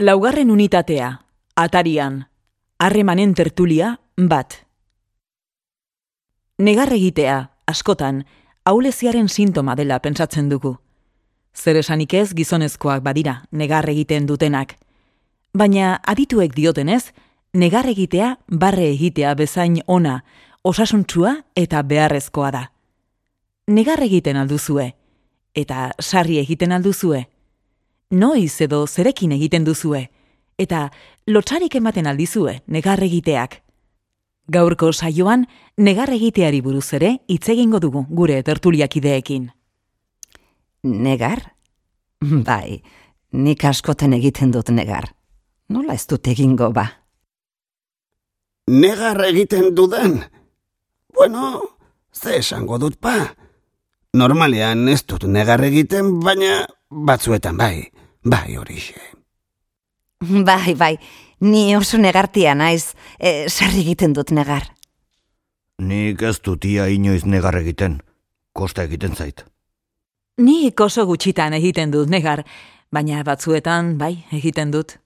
Laugarren unitatea, atarian, harremanen tertulia, bat. Negar egitea, askotan, auleziaren sintoma dela pentsatzen dugu. Zer esanik ez gizonezkoak badira, negar egiten dutenak. Baina adituek diotenez, negar egitea barre egitea bezain ona, osasuntsua eta beharrezkoa da. Negar egiten alduzue, eta sarri egiten alduzue. Noiz edo zerekin egiten duzue, eta lotsarik ematen aldizue negar egiteak. Gaurko saioan, negar egiteari buruz ere hitz egingo dugu gure tertuliakideekin. Negar? Bai, nik askotan egiten dut negar. Nola ez dut egingo ba? Negar egiten dudan? Bueno, ze esango dut pa. Normalean ez dut negar egiten, baina batzuetan bai, bai horixe. Bai, bai, ni oso negartia naiz, e, sarri egiten dut negar. Nik ez dut ia inoiz negar egiten, kosta egiten zait. Nik oso gutxitan egiten dut negar, baina batzuetan bai egiten dut.